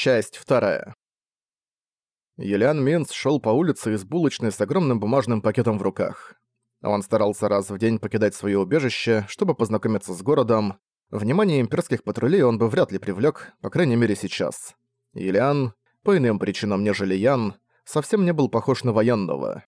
Часть вторая. Юлиан Минц шел по улице из булочной с огромным бумажным пакетом в руках. Он старался раз в день покидать свое убежище, чтобы познакомиться с городом. Внимание имперских патрулей он бы вряд ли привлек, по крайней мере сейчас. Юлиан, по иным причинам нежели Ян, совсем не был похож на военного.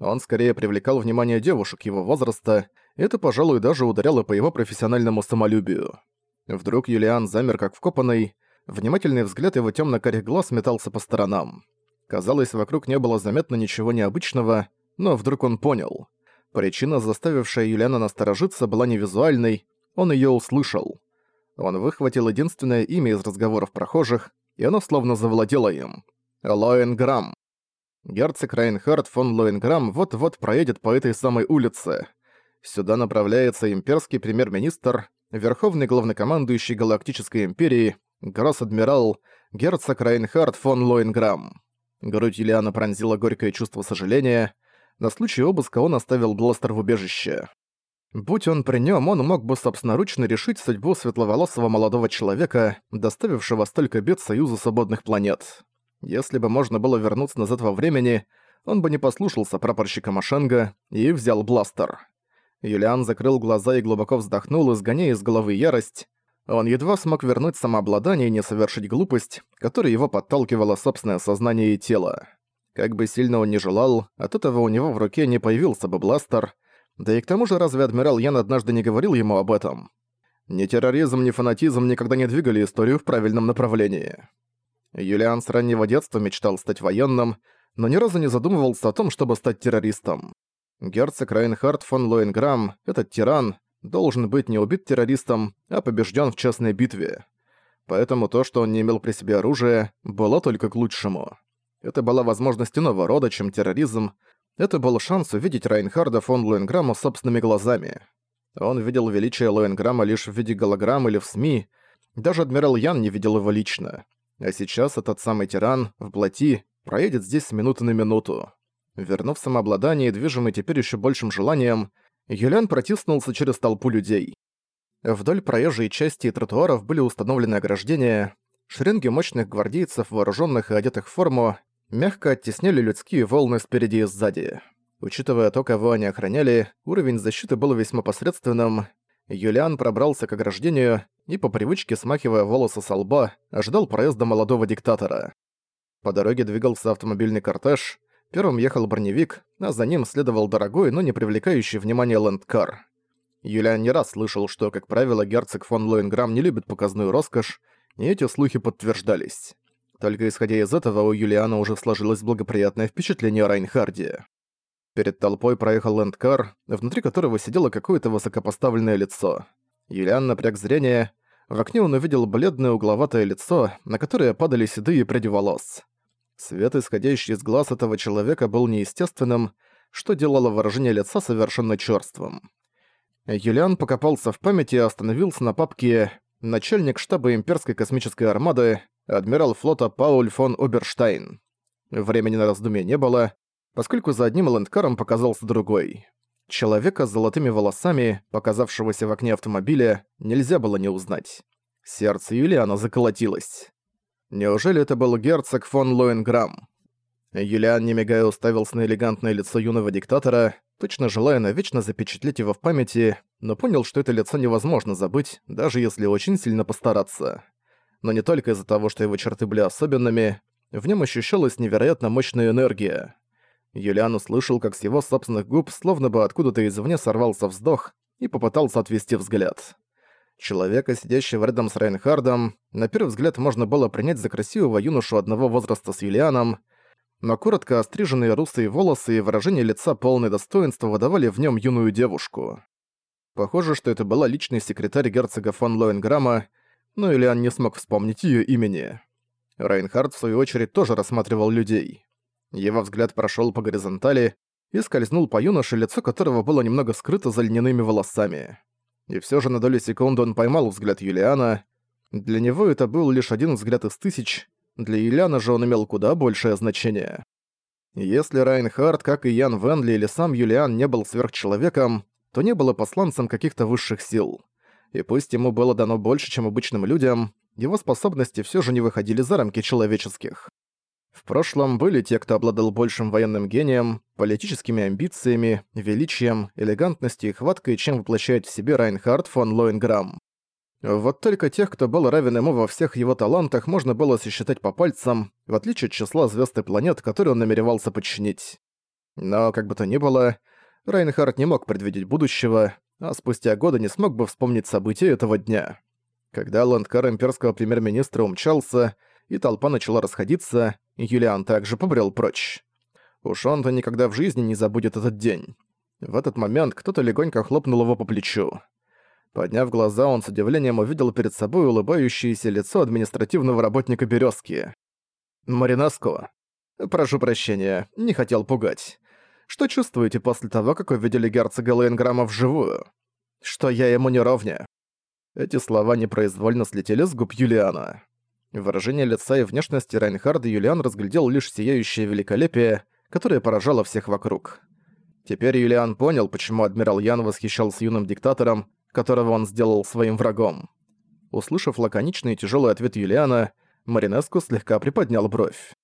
Он скорее привлекал внимание девушек его возраста, это, пожалуй, даже ударяло по его профессиональному самолюбию. Вдруг Юлиан замер как вкопанный, Внимательный взгляд его темно-карих глаз метался по сторонам. Казалось, вокруг не было заметно ничего необычного, но вдруг он понял. Причина, заставившая Юлиана насторожиться, была не визуальной, он ее услышал. Он выхватил единственное имя из разговоров прохожих, и оно словно завладело им. Лоенграм. Герцог Райнхард фон Лоенграм вот-вот проедет по этой самой улице. Сюда направляется имперский премьер-министр, верховный главнокомандующий Галактической империи, гросс-адмирал герцог Рейнхард фон Лоинграм. Грудь Юлиана пронзила горькое чувство сожаления. На случай обыска он оставил бластер в убежище. Будь он при нем, он мог бы собственноручно решить судьбу светловолосого молодого человека, доставившего столько бед Союзу Свободных Планет. Если бы можно было вернуться назад во времени, он бы не послушался прапорщика Машенга и взял бластер. Юлиан закрыл глаза и глубоко вздохнул, изгоняя из головы ярость. Он едва смог вернуть самообладание и не совершить глупость, которая его подталкивала собственное сознание и тело. Как бы сильно он ни желал, от этого у него в руке не появился бы бластер, да и к тому же разве адмирал Ян однажды не говорил ему об этом? Ни терроризм, ни фанатизм никогда не двигали историю в правильном направлении. Юлиан с раннего детства мечтал стать военным, но ни разу не задумывался о том, чтобы стать террористом. Герцог Райнхард фон Лоенграм, этот тиран, должен быть не убит террористом, а побежден в честной битве. Поэтому то, что он не имел при себе оружия, было только к лучшему. Это была возможность иного рода, чем терроризм. Это был шанс увидеть Райнхарда фон Лоенграмма собственными глазами. Он видел величие Лоенграмма лишь в виде голограмм или в СМИ. Даже адмирал Ян не видел его лично. А сейчас этот самый тиран, в плоти, проедет здесь с минуты на минуту. Вернув самообладание, движимый теперь еще большим желанием, Юлиан протиснулся через толпу людей. Вдоль проезжей части и тротуаров были установлены ограждения. Шеренги мощных гвардейцев, вооруженных и одетых в форму, мягко оттесняли людские волны спереди и сзади. Учитывая то, кого они охраняли, уровень защиты был весьма посредственным. Юлиан пробрался к ограждению и, по привычке смахивая волосы со лба, ожидал проезда молодого диктатора. По дороге двигался автомобильный кортеж — Первым ехал броневик, а за ним следовал дорогой, но не привлекающий внимания лэндкар. Юлиан не раз слышал, что, как правило, герцог фон Лоинграм не любит показную роскошь, и эти слухи подтверждались. Только исходя из этого, у Юлиана уже сложилось благоприятное впечатление о Райнхарде. Перед толпой проехал лэндкар, внутри которого сидело какое-то высокопоставленное лицо. Юлиан напряг зрение. В окне он увидел бледное угловатое лицо, на которое падали седые пряди волос. Свет, исходящий из глаз этого человека, был неестественным, что делало выражение лица совершенно чёрствым. Юлиан покопался в памяти и остановился на папке «Начальник штаба имперской космической армады, адмирал флота Пауль фон Оберштайн». Времени на раздумье не было, поскольку за одним лэндкаром показался другой. Человека с золотыми волосами, показавшегося в окне автомобиля, нельзя было не узнать. Сердце Юлиана заколотилось. Неужели это был герцог фон Лоенграм? Юлиан, не мигая, уставился на элегантное лицо юного диктатора, точно желая навечно запечатлеть его в памяти, но понял, что это лицо невозможно забыть, даже если очень сильно постараться. Но не только из-за того, что его черты были особенными, в нем ощущалась невероятно мощная энергия. Юлиан услышал, как с его собственных губ словно бы откуда-то извне сорвался вздох и попытался отвести взгляд. Человека, сидящего рядом с Райнхардом, на первый взгляд можно было принять за красивого юношу одного возраста с Юлианом, но коротко остриженные русые волосы и выражение лица полное достоинства выдавали в нем юную девушку. Похоже, что это была личный секретарь герцога фон Лоенграма, но Ильян не смог вспомнить ее имени. Райнхард, в свою очередь, тоже рассматривал людей. Его взгляд прошел по горизонтали и скользнул по юноше, лицо которого было немного скрыто за льняными волосами. И все же на долю секунды он поймал взгляд Юлиана. Для него это был лишь один взгляд из тысяч, для Юлиана же он имел куда большее значение. Если Райнхард, как и Ян Венли или сам Юлиан не был сверхчеловеком, то не было посланцем каких-то высших сил. И пусть ему было дано больше, чем обычным людям, его способности все же не выходили за рамки человеческих. В прошлом были те, кто обладал большим военным гением, политическими амбициями, величием, элегантностью и хваткой, чем воплощает в себе Райнхард фон Лоинграм. Вот только тех, кто был равен ему во всех его талантах, можно было сосчитать по пальцам, в отличие от числа звезд и планет, которые он намеревался подчинить. Но, как бы то ни было, Райнхард не мог предвидеть будущего, а спустя годы не смог бы вспомнить события этого дня. Когда ландкар имперского премьер-министра умчался, и толпа начала расходиться, Юлиан также побрел прочь. Уж он-то никогда в жизни не забудет этот день. В этот момент кто-то легонько хлопнул его по плечу. Подняв глаза, он с удивлением увидел перед собой улыбающееся лицо административного работника «Берёзки». «Маринаско, прошу прощения, не хотел пугать. Что чувствуете после того, как увидели герцога Лейнграма вживую? Что я ему не ровня?» Эти слова непроизвольно слетели с губ Юлиана. Выражение лица и внешности Райнхарда Юлиан разглядел лишь сияющее великолепие, которое поражало всех вокруг. Теперь Юлиан понял, почему адмирал Ян восхищался юным диктатором, которого он сделал своим врагом. Услышав лаконичный и тяжелый ответ Юлиана, Маринеску слегка приподнял бровь.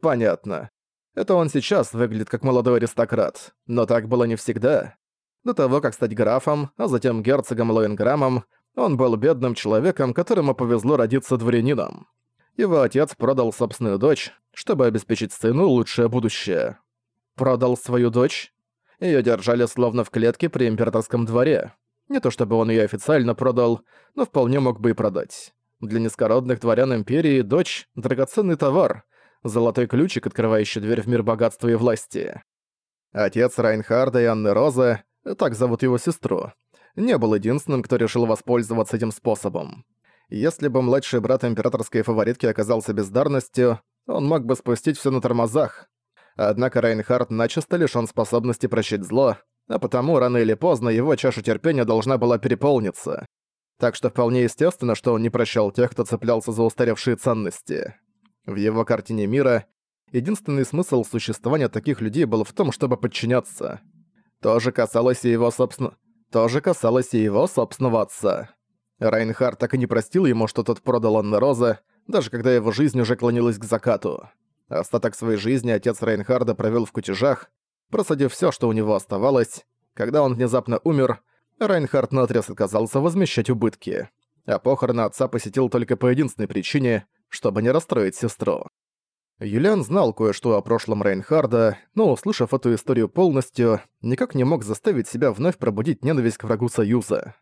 «Понятно. Это он сейчас выглядит как молодой аристократ, но так было не всегда. До того, как стать графом, а затем герцогом Лоинграмом, он был бедным человеком, которому повезло родиться дворянином. Его отец продал собственную дочь, чтобы обеспечить сыну лучшее будущее. Продал свою дочь? Её держали словно в клетке при императорском дворе. Не то чтобы он её официально продал, но вполне мог бы и продать. Для низкородных дворян Империи дочь – драгоценный товар, золотой ключик, открывающий дверь в мир богатства и власти. Отец Райнхарда и Анны Розы, так зовут его сестру, не был единственным, кто решил воспользоваться этим способом. Если бы младший брат императорской фаворитки оказался бездарностью, он мог бы спустить все на тормозах. Однако Райнхард начисто лишён способности прощать зло, а потому рано или поздно его чаша терпения должна была переполниться. Так что вполне естественно, что он не прощал тех, кто цеплялся за устаревшие ценности. В его картине мира единственный смысл существования таких людей был в том, чтобы подчиняться. То же касалось и его собственно... То же касалось и его собственного отца. Райнхард так и не простил ему, что тот продал Анна Роза, даже когда его жизнь уже клонилась к закату. Остаток своей жизни отец Райнхарда провел в кутежах, просадив все, что у него оставалось. Когда он внезапно умер, Райнхард наотрез отказался возмещать убытки. А похороны отца посетил только по единственной причине, чтобы не расстроить сестру. Юлиан знал кое-что о прошлом Рейнхарда, но, услышав эту историю полностью, никак не мог заставить себя вновь пробудить ненависть к врагу Союза.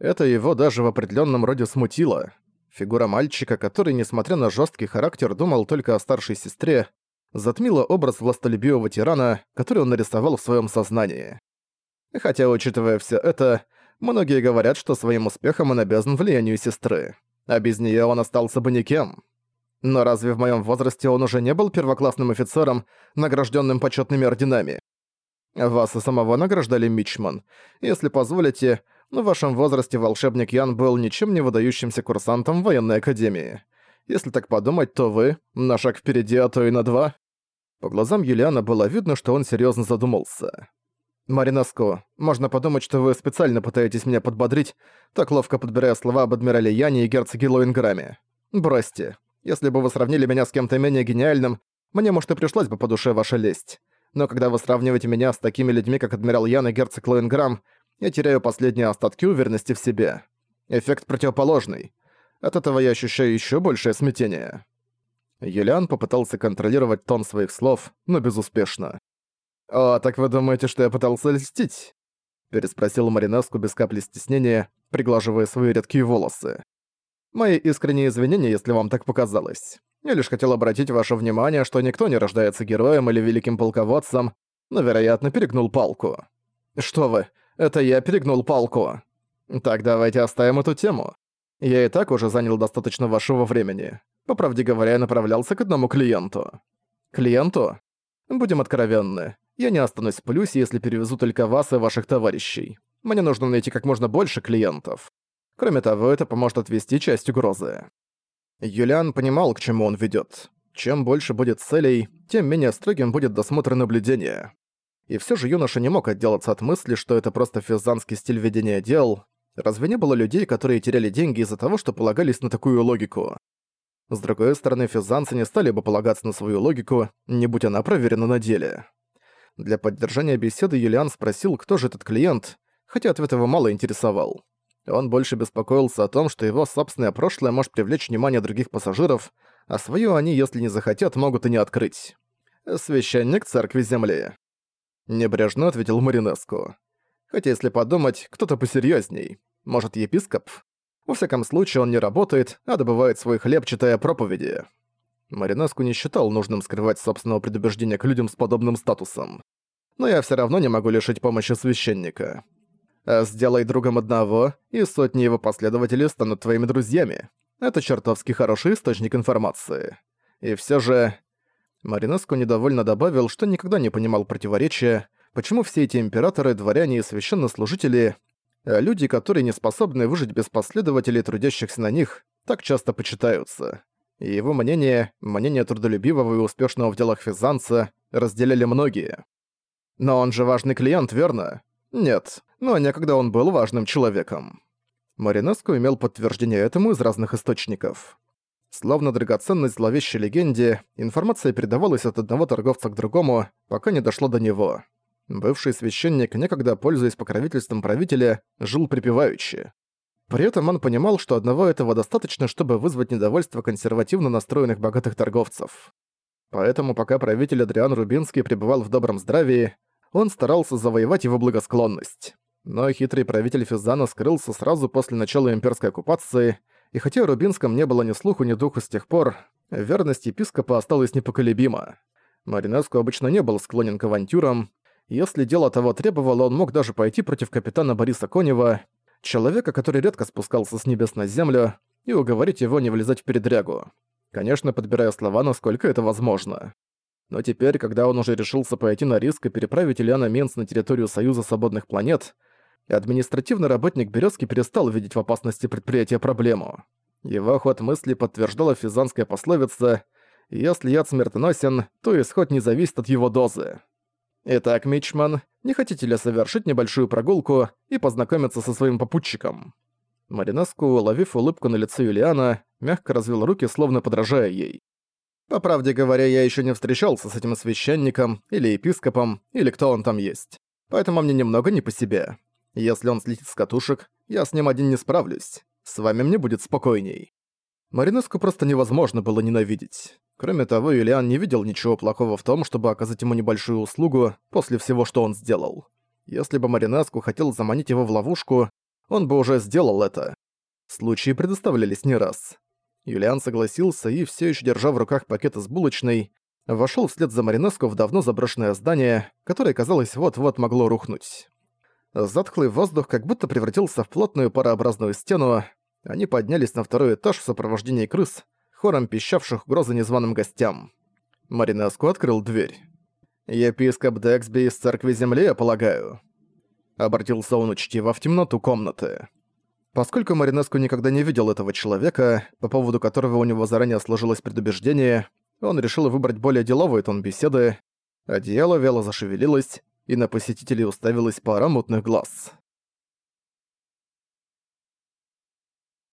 Это его даже в определенном роде смутило. Фигура мальчика, который, несмотря на жесткий характер, думал только о старшей сестре, затмила образ властолюбивого тирана, который он нарисовал в своем сознании. Хотя, учитывая все это, многие говорят, что своим успехом он обязан влиянию сестры, а без нее он остался бы никем. Но разве в моем возрасте он уже не был первоклассным офицером, награжденным почетными орденами? Вас и самого награждали Мичман. Если позволите, в вашем возрасте волшебник Ян был ничем не выдающимся курсантом военной академии. Если так подумать, то вы на шаг впереди, а то и на два. По глазам Юлиана было видно, что он серьезно задумался. «Маринаско, можно подумать, что вы специально пытаетесь меня подбодрить, так ловко подбирая слова об адмирале Яне и герцоге Лоинграме. Бросьте, если бы вы сравнили меня с кем-то менее гениальным, мне, может, и пришлось бы по душе ваша лесть. Но когда вы сравниваете меня с такими людьми, как адмирал Ян и герцог Лоинграм, я теряю последние остатки уверенности в себе. Эффект противоположный. От этого я ощущаю еще большее смятение». Юлиан попытался контролировать тон своих слов, но безуспешно. «О, так вы думаете, что я пытался льстить?» переспросил Маринеску без капли стеснения, приглаживая свои редкие волосы. Мои искренние извинения, если вам так показалось. Я лишь хотел обратить ваше внимание, что никто не рождается героем или великим полководцем, но, вероятно, перегнул палку. Что вы, это я перегнул палку. Так давайте оставим эту тему. Я и так уже занял достаточно вашего времени. По правде говоря, я направлялся к одному клиенту. Клиенту? Будем откровенны. Я не останусь в плюсе, если перевезу только вас и ваших товарищей. Мне нужно найти как можно больше клиентов. Кроме того, это поможет отвести часть угрозы. Юлиан понимал, к чему он ведёт. Чем больше будет целей, тем менее строгим будет досмотр и наблюдение. И всё же юноша не мог отделаться от мысли, что это просто физанский стиль ведения дел. Разве не было людей, которые теряли деньги из-за того, что полагались на такую логику? С другой стороны, физанцы не стали бы полагаться на свою логику, не будь она проверена на деле. Для поддержания беседы Юлиан спросил, кто же этот клиент, хотя ответ его мало интересовал. Он больше беспокоился о том, что его собственное прошлое может привлечь внимание других пассажиров, а свое они, если не захотят, могут и не открыть. «Священник Церкви Земли». Небрежно ответил Маринеску. Хотя, если подумать, кто-то посерьезней. Может, епископ? Во всяком случае, он не работает, а добывает свой хлеб, читая проповеди. Маринеску не считал нужным скрывать собственного предубеждения к людям с подобным статусом. Но я все равно не могу лишить помощи священника. А сделай другом одного, и сотни его последователей станут твоими друзьями. Это чертовски хороший источник информации. И все же... Маринеску недовольно добавил, что никогда не понимал противоречия, почему все эти императоры, дворяне и священнослужители, а люди, которые не способны выжить без последователей, трудящихся на них, так часто почитаются. И его мнение, мнение трудолюбивого и успешного в делах физанца, разделяли многие. Но он же важный клиент, верно? Нет, но некогда он был важным человеком. Маринеско имел подтверждение этому из разных источников. Словно драгоценность зловещей легенде, информация передавалась от одного торговца к другому, пока не дошло до него. Бывший священник, некогда пользуясь покровительством правителя, жил припеваючи. При этом он понимал, что одного этого достаточно, чтобы вызвать недовольство консервативно настроенных богатых торговцев. Поэтому пока правитель Адриан Рубинский пребывал в добром здравии, он старался завоевать его благосклонность. Но хитрый правитель Физана скрылся сразу после начала имперской оккупации, и хотя Рубинском не было ни слуху, ни духу с тех пор, верность епископа осталась непоколебима. Маринеску обычно не был склонен к авантюрам, если дело того требовало, он мог даже пойти против капитана Бориса Конева, человека, который редко спускался с небес на землю, и уговорить его не влезать в передрягу. Конечно, подбирая слова, насколько это возможно. Но теперь, когда он уже решился пойти на риск и переправить Ильяна Менс на территорию Союза Свободных Планет, административный работник Березки перестал видеть в опасности предприятия проблему. Его ход мысли подтверждала физанская пословица «Если яд смертоносен, то исход не зависит от его дозы». «Итак, Мичман, не хотите ли совершить небольшую прогулку и познакомиться со своим попутчиком?» Маринеску, уловив улыбку на лице Юлиана, мягко развел руки, словно подражая ей. «По правде говоря, я еще не встречался с этим священником, или епископом, или кто он там есть. Поэтому мне немного не по себе. Если он слетит с катушек, я с ним один не справлюсь. С вами мне будет спокойней». Маринеску просто невозможно было ненавидеть. Кроме того, Юлиан не видел ничего плохого в том, чтобы оказать ему небольшую услугу после всего, что он сделал. Если бы Маринеску хотел заманить его в ловушку, он бы уже сделал это. Случаи предоставлялись не раз. Юлиан согласился и, все еще держа в руках пакет из булочной, вошел вслед за Маринеску в давно заброшенное здание, которое, казалось, вот-вот могло рухнуть. Затхлый воздух как будто превратился в плотную парообразную стену. Они поднялись на второй этаж в сопровождении крыс, хором пищавших угрозы незваным гостям. Маринеску открыл дверь. «Епископ Дексби из Церкви Земли, я полагаю?» Обратился он учтиво в темноту комнаты. Поскольку Маринеску никогда не видел этого человека, по поводу которого у него заранее сложилось предубеждение, он решил выбрать более деловый тон беседы. Одеяло вяло зашевелилось, и на посетителей уставилась пара мутных глаз.